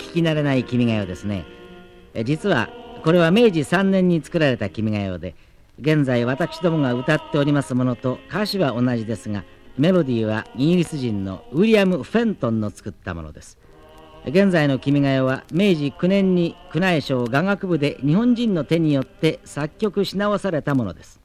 聞き慣れない君が代ですね。実はこれは明治3年に作られた君が代で現在私どもが歌っておりますものと歌詞は同じですがメロディーはイギリス人のウィリアム・フェントンの作ったものです。現在の君が代は明治9年に宮内省雅楽部で日本人の手によって作曲し直されたものです。